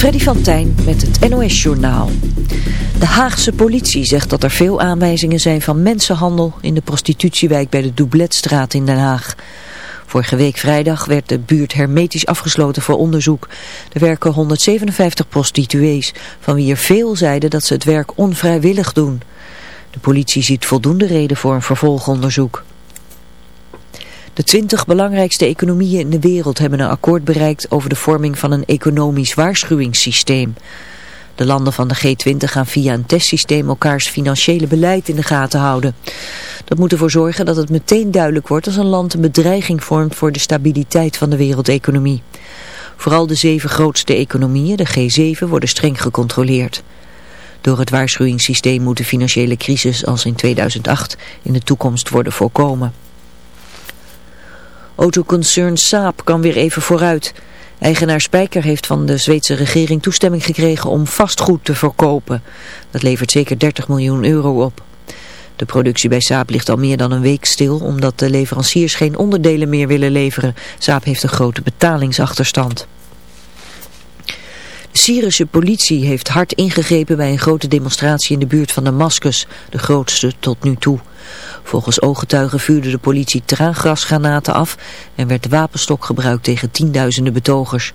Freddy van Tijn met het NOS-journaal. De Haagse politie zegt dat er veel aanwijzingen zijn van mensenhandel in de prostitutiewijk bij de Doubletstraat in Den Haag. Vorige week vrijdag werd de buurt hermetisch afgesloten voor onderzoek. Er werken 157 prostituees, van wie er veel zeiden dat ze het werk onvrijwillig doen. De politie ziet voldoende reden voor een vervolgonderzoek. De twintig belangrijkste economieën in de wereld hebben een akkoord bereikt over de vorming van een economisch waarschuwingssysteem. De landen van de G20 gaan via een testsysteem elkaars financiële beleid in de gaten houden. Dat moet ervoor zorgen dat het meteen duidelijk wordt als een land een bedreiging vormt voor de stabiliteit van de wereldeconomie. Vooral de zeven grootste economieën, de G7, worden streng gecontroleerd. Door het waarschuwingssysteem moet de financiële crisis als in 2008 in de toekomst worden voorkomen. Autoconcern Saab kan weer even vooruit. Eigenaar Spijker heeft van de Zweedse regering toestemming gekregen om vastgoed te verkopen. Dat levert zeker 30 miljoen euro op. De productie bij Saab ligt al meer dan een week stil omdat de leveranciers geen onderdelen meer willen leveren. Saab heeft een grote betalingsachterstand. De Syrische politie heeft hard ingegrepen bij een grote demonstratie in de buurt van Damascus, de grootste tot nu toe. Volgens ooggetuigen vuurde de politie traangrasgranaten af en werd de wapenstok gebruikt tegen tienduizenden betogers.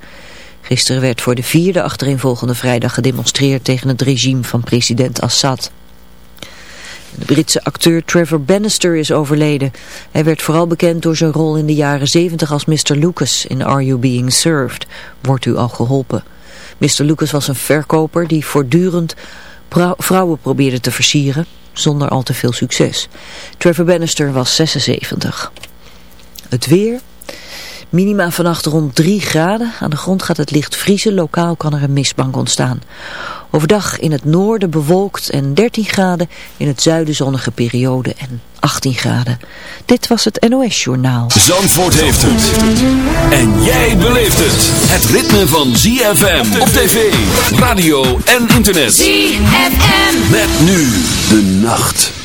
Gisteren werd voor de vierde achtereenvolgende vrijdag gedemonstreerd tegen het regime van president Assad. De Britse acteur Trevor Bannister is overleden. Hij werd vooral bekend door zijn rol in de jaren 70 als Mr. Lucas in Are You Being Served? Wordt u al geholpen? Mr. Lucas was een verkoper die voortdurend vrouwen probeerde te versieren zonder al te veel succes. Trevor Bannister was 76. Het weer... Minima vannacht rond 3 graden. Aan de grond gaat het licht vriezen. Lokaal kan er een mistbank ontstaan. Overdag in het noorden bewolkt en 13 graden. In het zuiden zonnige periode en 18 graden. Dit was het NOS Journaal. Zandvoort heeft het. En jij beleeft het. Het ritme van ZFM op tv, radio en internet. ZFM. Met nu de nacht.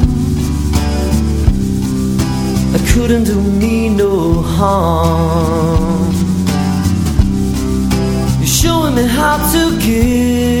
couldn't do me no harm. You're showing me how to give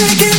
Take it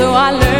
They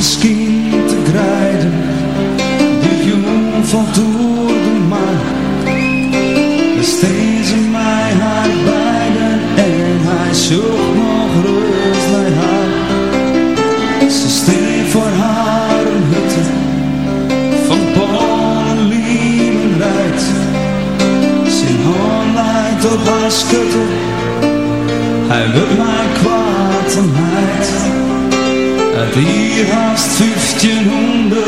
misschien te grijden, de jongen van toen. hij wil mij kwaad en. Uit hier haast 1500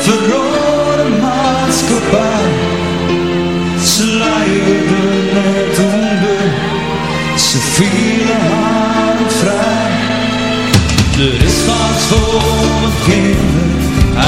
verloren maatschappij. Ze leidde net onder, ze vielen haar vrij. Er is wat voor mijn kinderen,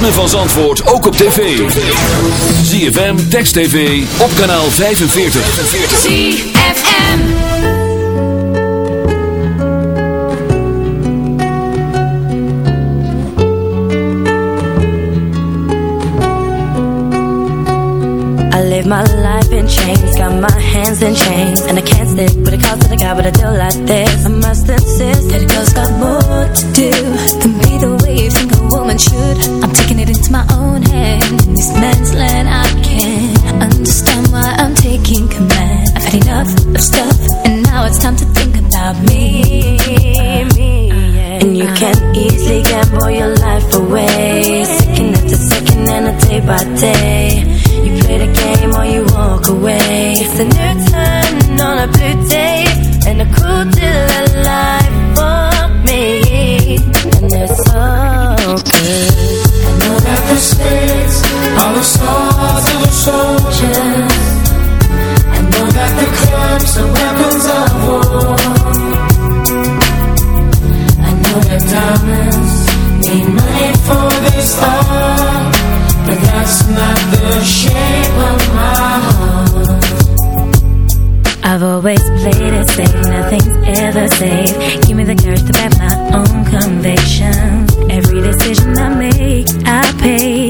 ritme van Zandvoort ook op tv. ZFM, Text TV, op kanaal 45. ZFM I live my life in chains, got my hands in chains And I can't stick with a call to the guy, I do like this I must insist that a girl's got to do the should. I'm taking it into my own hand In this man's land I can't understand why I'm taking command. I've had enough of stuff And now it's time to think about me, me yeah. And you can easily gamble your life away. Second after second and a day by day. You play the game or you walk away. It's a new turn on a blue day And a cool deal of life for me. And it's so are the swords of the soldiers. I know that the clubs are weapons of war. I know that diamonds need money for this art, but that's not the shape of my heart. I've always played it safe, nothing's ever safe. Give me the courage to back my own conviction. Every decision I make, I pay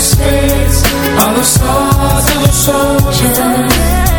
space All the stars of the soldier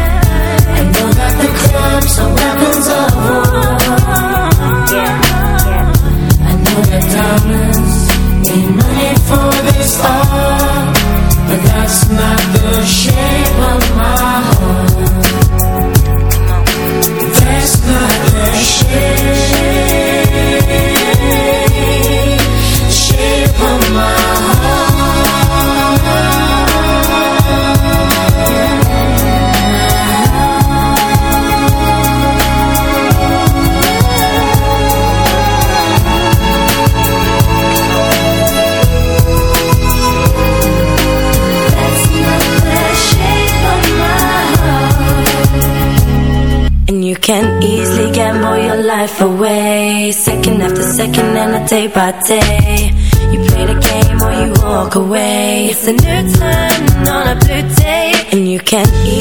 day by day. You play the game or you walk away. It's a new time on a blue day And you can eat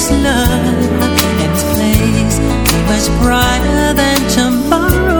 this love and this place be much brighter than tomorrow.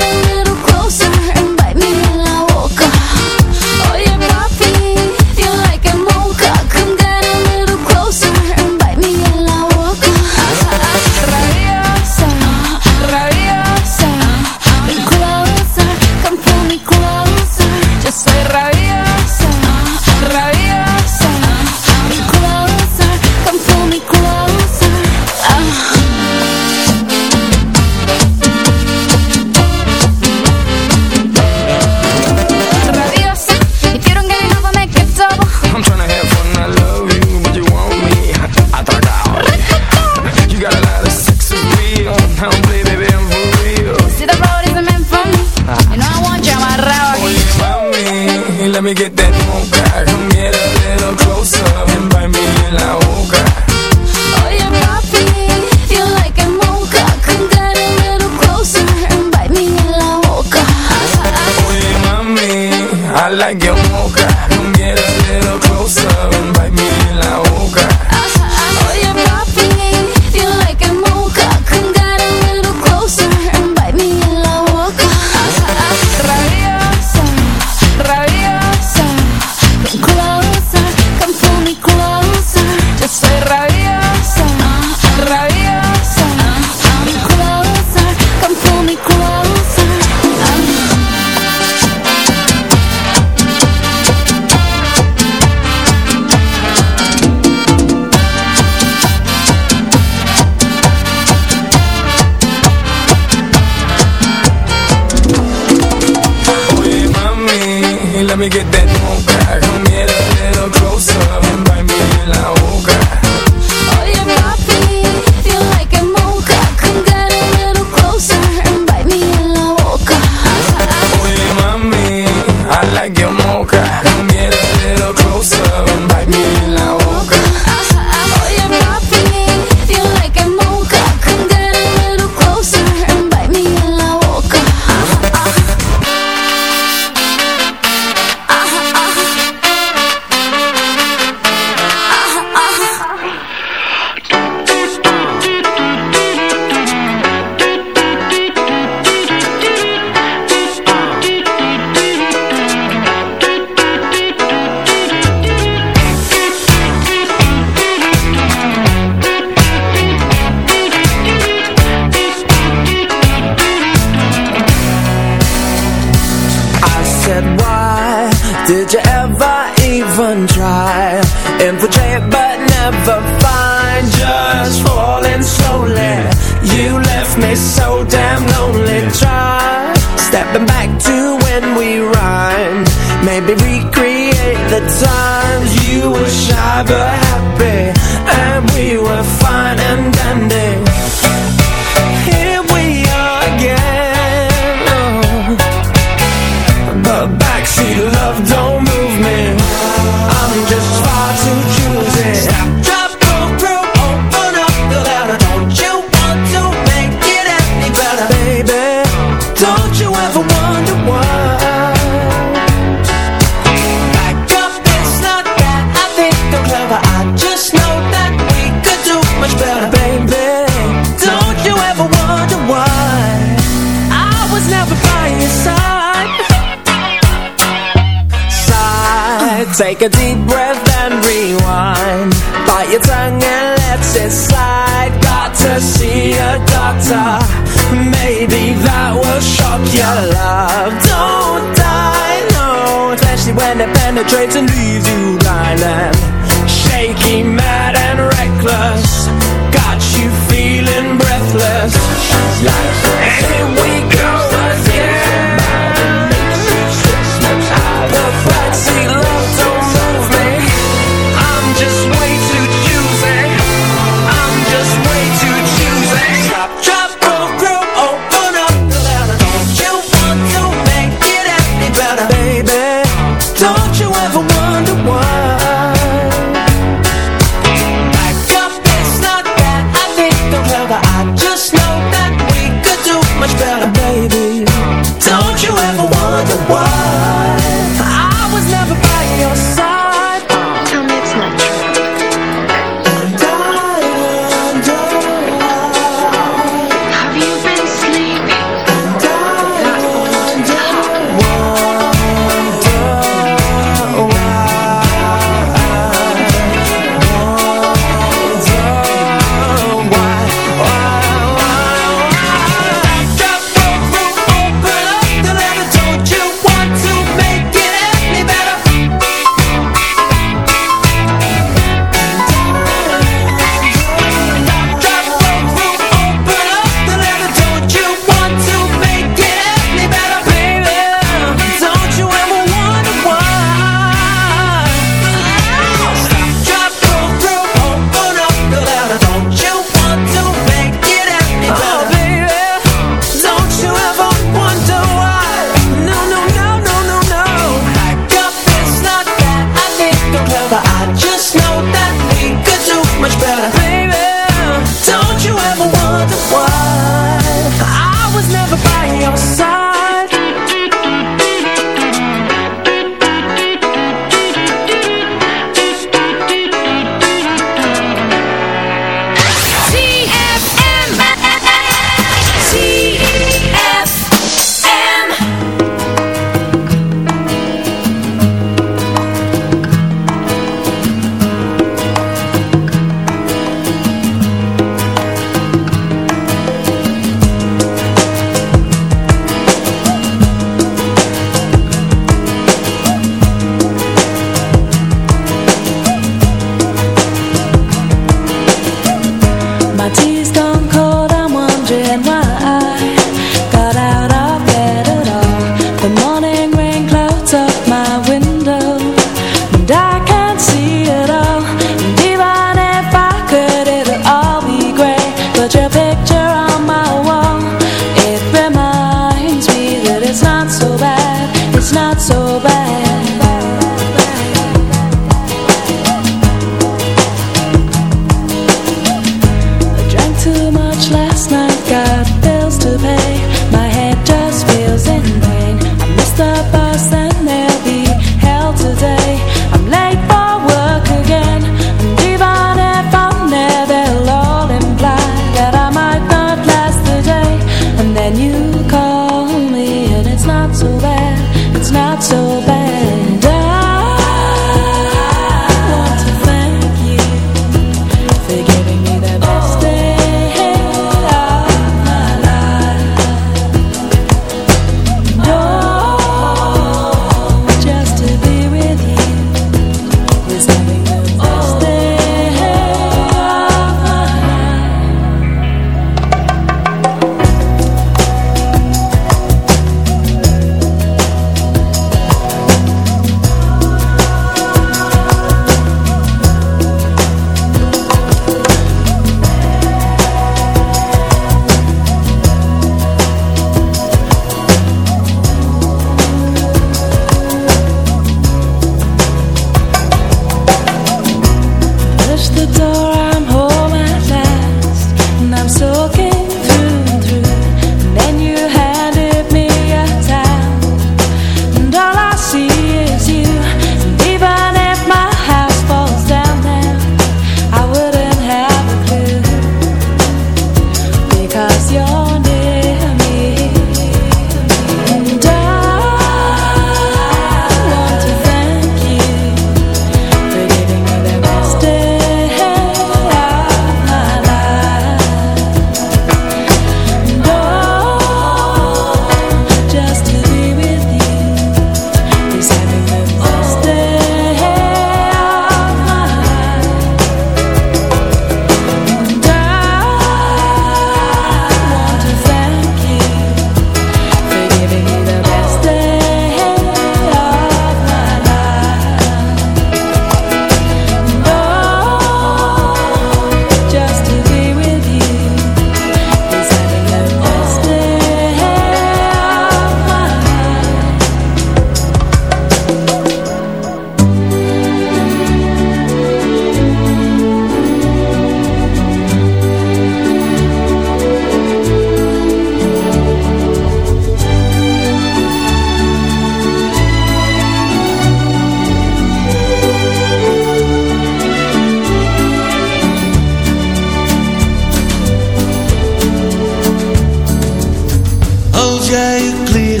Jay, please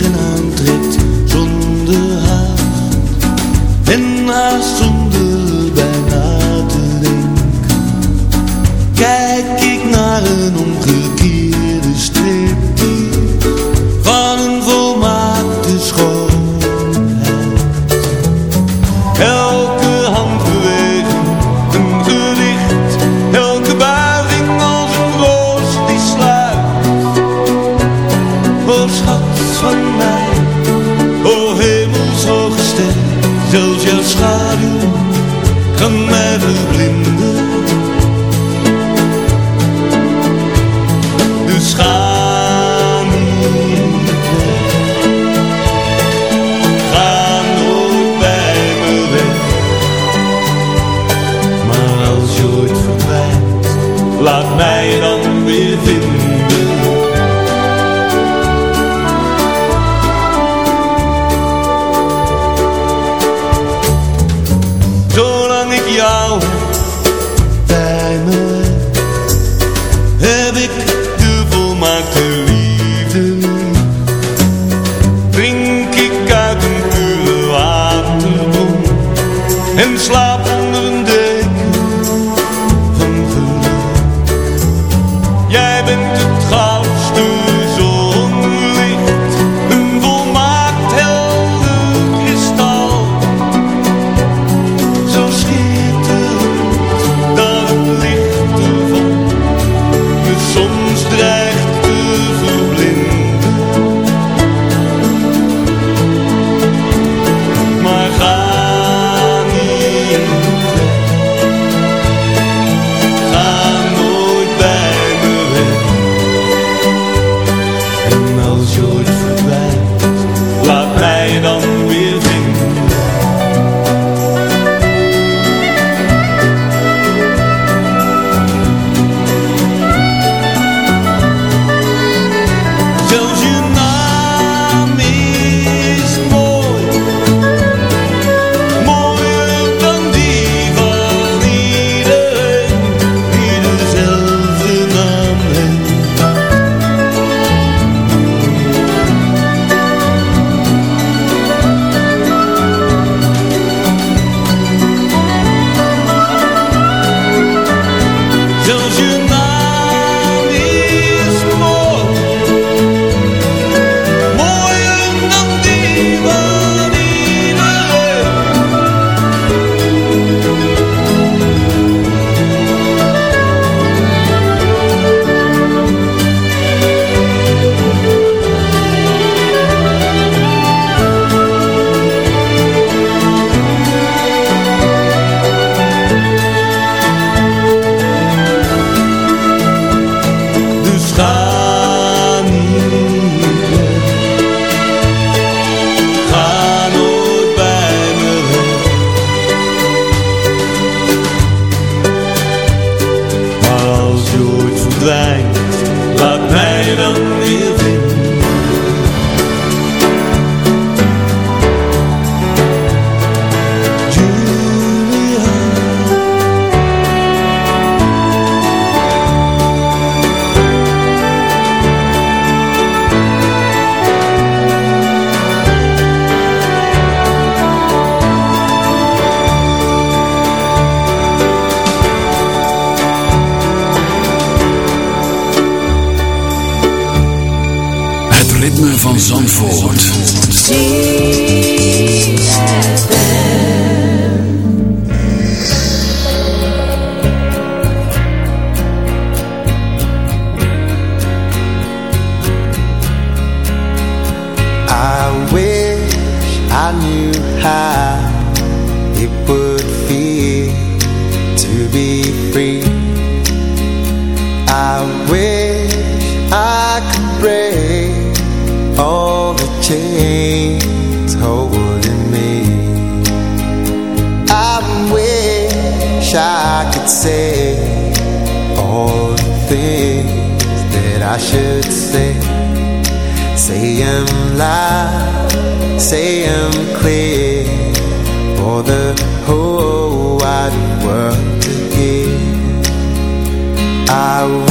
van Zandvoort. lie, say I'm clear for the whole wide world to hear. I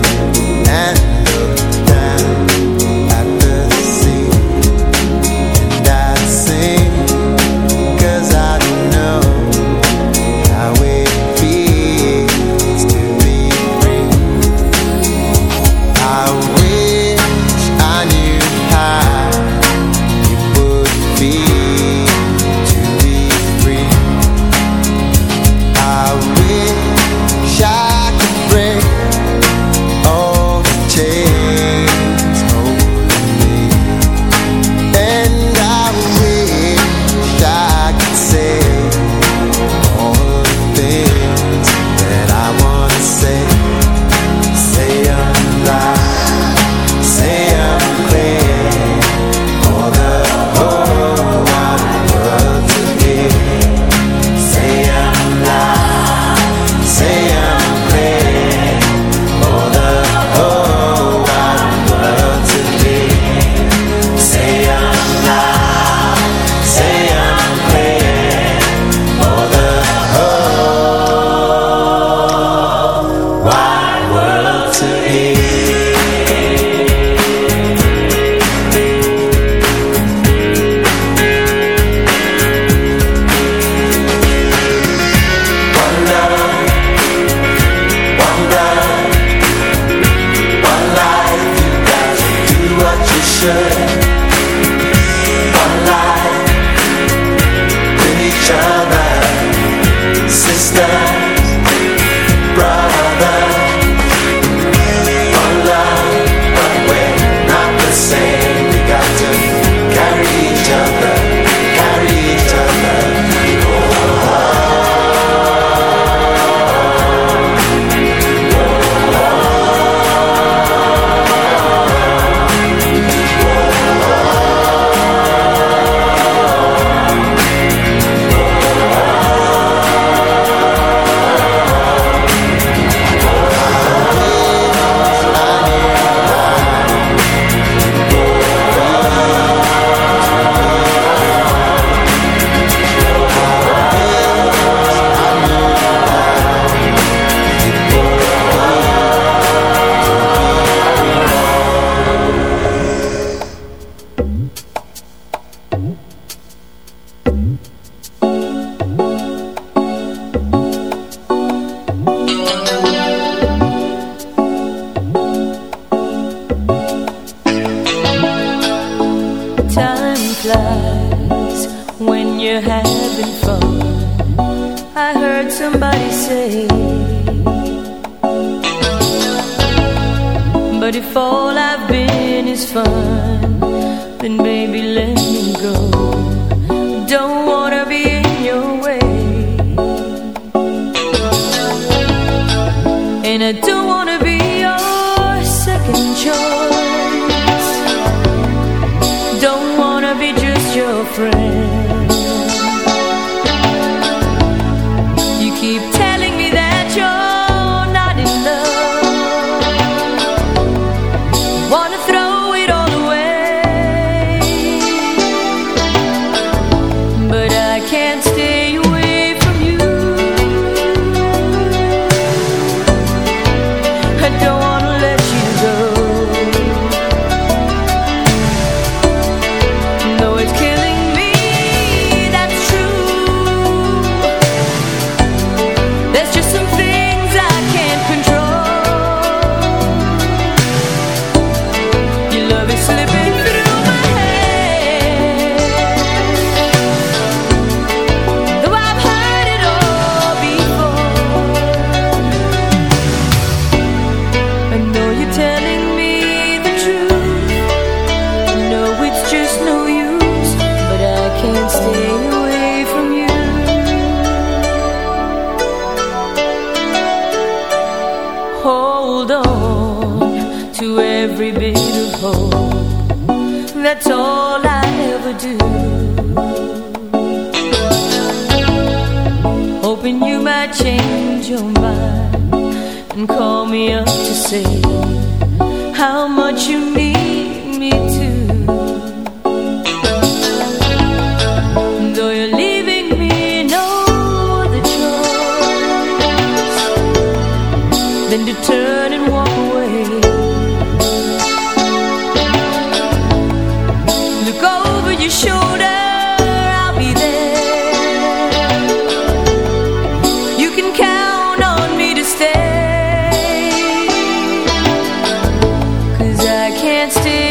can't